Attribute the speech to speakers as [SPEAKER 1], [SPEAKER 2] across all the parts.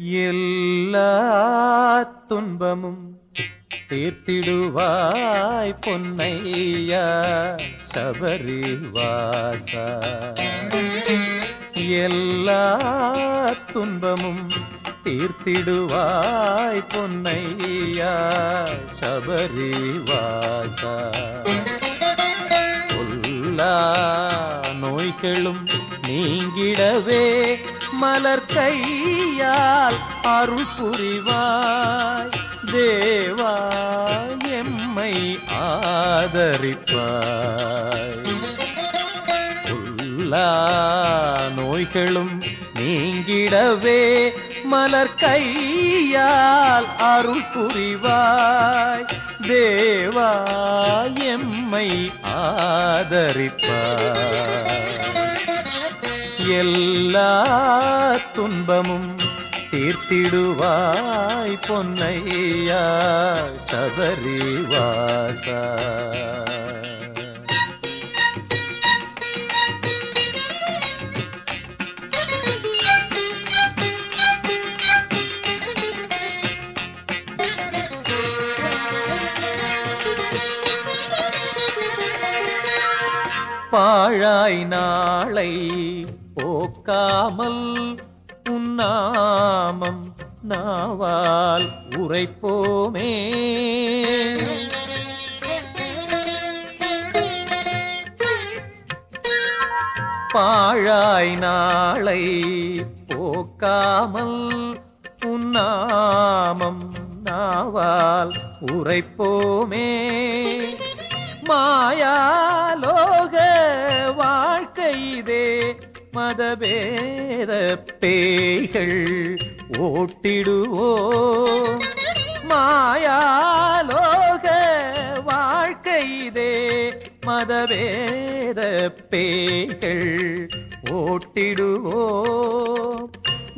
[SPEAKER 1] எல்லா துன்பமும் தீர்த்திடுவாய் பொன்னையா சபரிவாசா எல்லா துன்பமும் தீர்த்திடுவாய் பொன்னையா சபரிவாசா கொல்லா நோய்களும் நீங்கிடவே மலர் கையால் அருள் புரிவாய். தேவா எம்மை ஆதரிப்பாய். எல்லா நோய்களும் நீங்கிடவே மலர் கையால் அருள் புரிவாய். தேவா எம்மை ஆதரிப்பாய். எல்லா துன்பமும் தீர்த்திடுவாய் பொன்னையா சபரிவாசா பாழாய் நாளை போக்காமல் உன்னாமம் நாவால் உரைப்போமே. பாழாய் நாளை போக்காமல் உன்னாமம் நாவால் உரைப்போமே. மாயா மதபேத பேய்கள் ஓட்டிடுவோ. மாயாலோக வாழ்க்கைதே மதவேத பேய்கள் ஓட்டிடுவோ.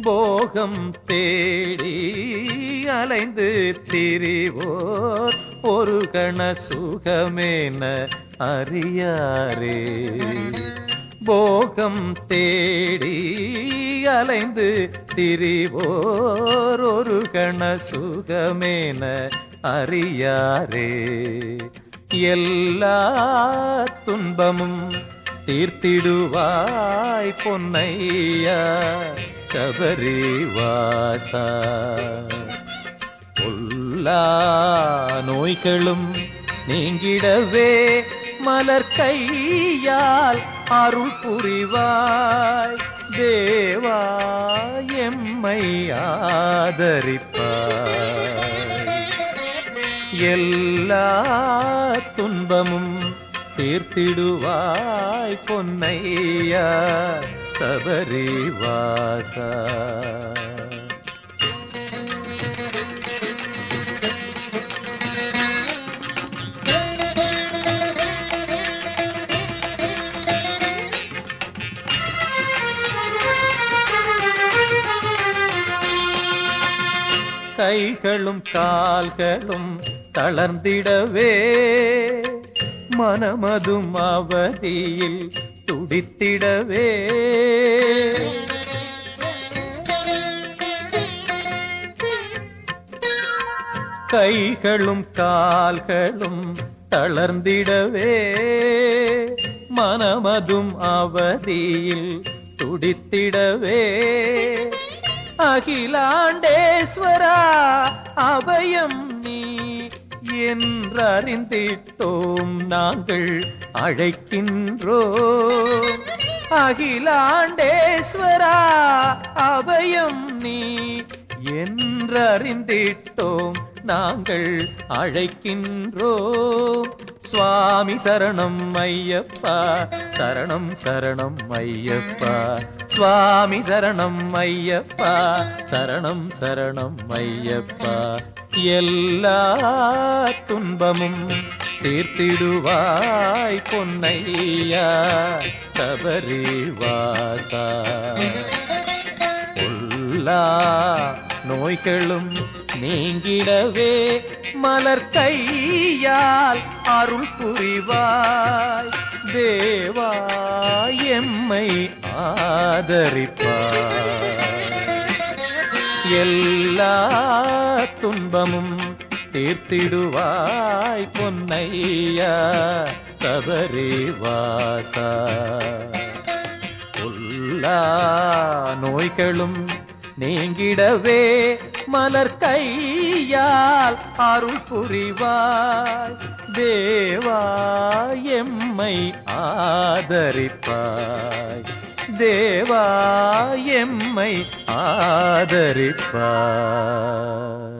[SPEAKER 1] போகம் தேடி அலைந்து திரிவோர். ஒரு கண சுகமேன அறியாரே. போகம் தேடி அலைந்து திரிவோர் ஒரு கண சுகமேன அறியாரே. எல்லா துன்பமும் தீர்த்திடுவாய் பொன்னையா சபரி வாசா பொல்லா நோய்களும் நீங்கிடவே மலர் கையால் அருள் புரிவாய். தேவா எம்மை ஆதரிப்பாய். எல்லா துன்பமும் தீர்த்திடுவாய் பொன்னையா சபரிவாசா. கைகளும் கால்களும் தளர்ந்திடவே. மனமதும் அவதியில் துடித்திடவே. கைகளும் கால்களும் தளர்ந்திடவே. மனமதும் அவதியில் துடித்திடவே. அகிலாண்டேஸ்வரா அபயம் நீ என்றறிந்திட்டோம் நாங்கள் அழைக்கின்றோம் அகிலாண்டேஸ்வரா அபயம் நீ என்றறிந்திட்டோம் நாங்கள் அழைக்கின்றோம் சுவாமி சரணம் ஐயப்பா சரணம் சரணம் ஐயப்பா. சுவாமி சரணம் ஐயப்பா. சரணம் சரணம் ஐயப்பா. எல்லா துன்பமும் தீர்த்திடுவாய் பொன்னையா. சபரிவாசா எல்லா நோய்களும் நீங்கிடவே மலர் கையால் அருள் புரிவாய். தேவா எம்மை ஆதரிப்பாய் எல்லா துன்பமும் தீர்த்திடுவாய் பொன்னையா சபரிவாசா எல்லா நோய்களும் நீங்கிடவே மலர் கையால் அருள் புரிவாய். தேவா எம்மை ஆதரிப்பாய். தேவா எம்மை ஆதரிப்பாய்.